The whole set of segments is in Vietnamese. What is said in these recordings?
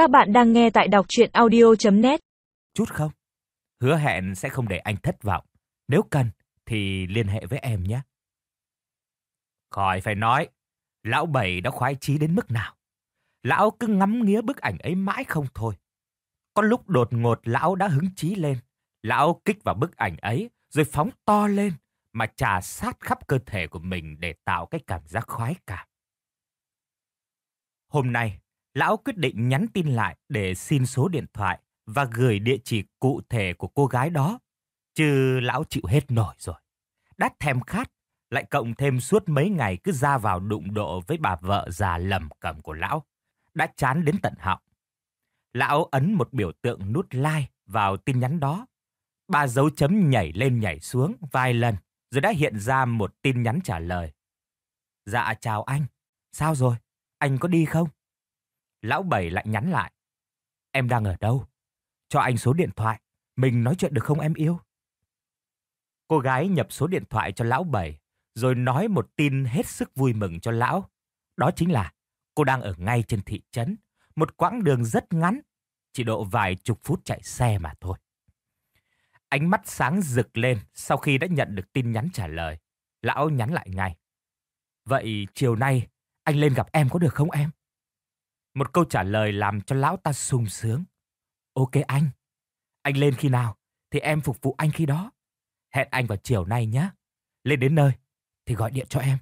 Các bạn đang nghe tại đọc chuyện audio.net Chút không? Hứa hẹn sẽ không để anh thất vọng. Nếu cần thì liên hệ với em nhé. Khỏi phải nói, lão bảy đã khoái chí đến mức nào. Lão cứ ngắm nghía bức ảnh ấy mãi không thôi. Có lúc đột ngột lão đã hứng chí lên. Lão kích vào bức ảnh ấy rồi phóng to lên mà trà sát khắp cơ thể của mình để tạo cái cảm giác khoái cảm. Hôm nay, lão quyết định nhắn tin lại để xin số điện thoại và gửi địa chỉ cụ thể của cô gái đó. Chứ lão chịu hết nổi rồi. Đắt thèm khát, lại cộng thêm suốt mấy ngày cứ ra vào đụng độ với bà vợ già lầm cầm của lão. Đã chán đến tận họng. Lão ấn một biểu tượng nút like vào tin nhắn đó. Ba dấu chấm nhảy lên nhảy xuống vài lần, rồi đã hiện ra một tin nhắn trả lời. Dạ chào anh, sao rồi? Anh có đi không? Lão Bảy lại nhắn lại. Em đang ở đâu? Cho anh số điện thoại. Mình nói chuyện được không em yêu? Cô gái nhập số điện thoại cho lão Bảy, rồi nói một tin hết sức vui mừng cho lão. Đó chính là cô đang ở ngay trên thị trấn, một quãng đường rất ngắn, chỉ độ vài chục phút chạy xe mà thôi. Ánh mắt sáng rực lên sau khi đã nhận được tin nhắn trả lời. Lão nhắn lại ngay. Vậy chiều nay anh lên gặp em có được không em? Một câu trả lời làm cho lão ta sung sướng. Ok anh. Anh lên khi nào thì em phục vụ anh khi đó. Hẹn anh vào chiều nay nhé. Lên đến nơi thì gọi điện cho em.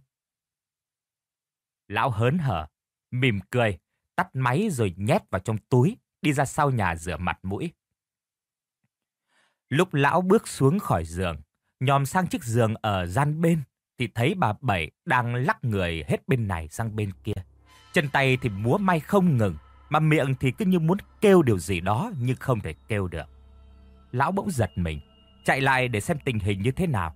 Lão hớn hở, mỉm cười, tắt máy rồi nhét vào trong túi, đi ra sau nhà rửa mặt mũi. Lúc lão bước xuống khỏi giường, nhòm sang chiếc giường ở gian bên, thì thấy bà Bảy đang lắc người hết bên này sang bên kia. Chân tay thì múa may không ngừng, mà miệng thì cứ như muốn kêu điều gì đó nhưng không thể kêu được. Lão bỗng giật mình, chạy lại để xem tình hình như thế nào.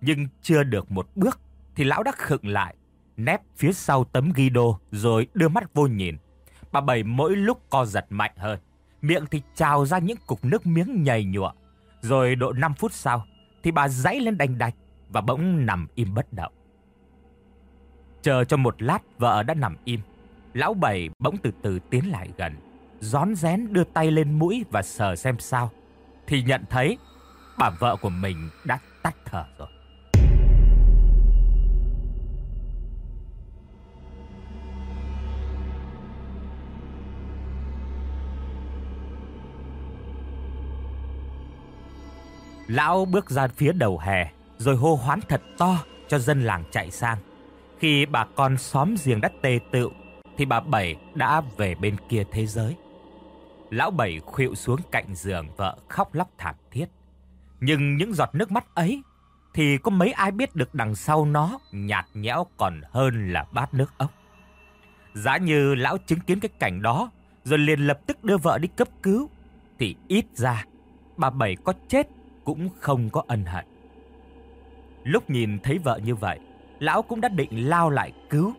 Nhưng chưa được một bước thì lão đã khựng lại, nép phía sau tấm ghi đô rồi đưa mắt vô nhìn. Bà Bảy mỗi lúc co giật mạnh hơn, miệng thì trào ra những cục nước miếng nhầy nhụa. Rồi độ 5 phút sau thì bà giãy lên đành đạch và bỗng nằm im bất động. Chờ cho một lát vợ đã nằm im, lão bảy bỗng từ từ tiến lại gần, rón rén đưa tay lên mũi và sờ xem sao, thì nhận thấy bà vợ của mình đã tắt thở rồi. Lão bước ra phía đầu hè, rồi hô hoán thật to cho dân làng chạy sang. Khi bà con xóm giềng đất tê tựu, thì bà Bảy đã về bên kia thế giới. Lão Bảy khuỵu xuống cạnh giường vợ khóc lóc thảm thiết. Nhưng những giọt nước mắt ấy thì có mấy ai biết được đằng sau nó nhạt nhẽo còn hơn là bát nước ốc. Giá như lão chứng kiến cái cảnh đó rồi liền lập tức đưa vợ đi cấp cứu thì ít ra bà Bảy có chết cũng không có ân hận. Lúc nhìn thấy vợ như vậy, lão cũng đã định lao lại cứu.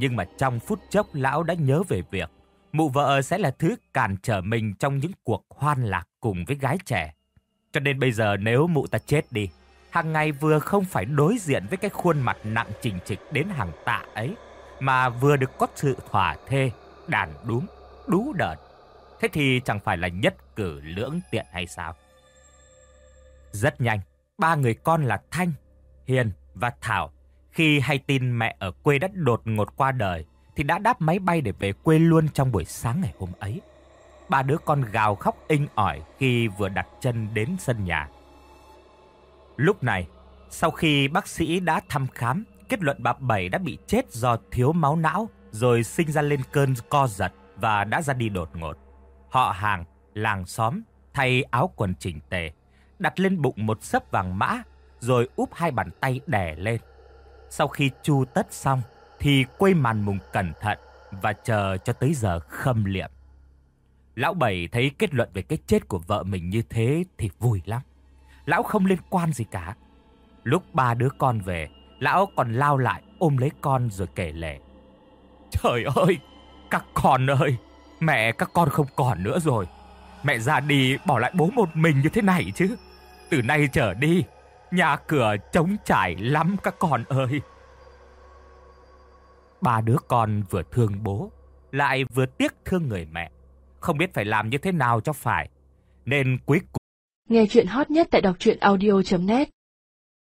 Nhưng mà trong phút chốc lão đã nhớ về việc mụ vợ sẽ là thứ cản trở mình trong những cuộc hoan lạc cùng với gái trẻ. Cho nên bây giờ nếu mụ ta chết đi, hàng ngày vừa không phải đối diện với cái khuôn mặt nặng trình trịch đến hàng tạ ấy, mà vừa được có sự thỏa thê, đàn đúng, đú đợt. Thế thì chẳng phải là nhất cử lưỡng tiện hay sao? Rất nhanh, ba người con là Thanh, Hiền và Thảo khi hay tin mẹ ở quê đã đột ngột qua đời thì đã đáp máy bay để về quê luôn trong buổi sáng ngày hôm ấy. Ba đứa con gào khóc inh ỏi khi vừa đặt chân đến sân nhà. Lúc này, sau khi bác sĩ đã thăm khám, kết luận bà Bảy đã bị chết do thiếu máu não rồi sinh ra lên cơn co giật và đã ra đi đột ngột. Họ hàng, làng xóm thay áo quần chỉnh tề, đặt lên bụng một sấp vàng mã rồi úp hai bàn tay đè lên. Sau khi chu tất xong thì quay màn mùng cẩn thận và chờ cho tới giờ khâm liệm. Lão Bảy thấy kết luận về cái chết của vợ mình như thế thì vui lắm. Lão không liên quan gì cả. Lúc ba đứa con về, lão còn lao lại ôm lấy con rồi kể lể. Trời ơi, các con ơi, mẹ các con không còn nữa rồi. Mẹ ra đi bỏ lại bố một mình như thế này chứ. Từ nay trở đi, Nhà cửa trống trải lắm các con ơi. Ba đứa con vừa thương bố, lại vừa tiếc thương người mẹ. không biết phải làm như thế nào cho phải. Nên cuối cùng Nghe chuyện hot nhất tại đọc audio.net